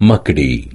Makdi.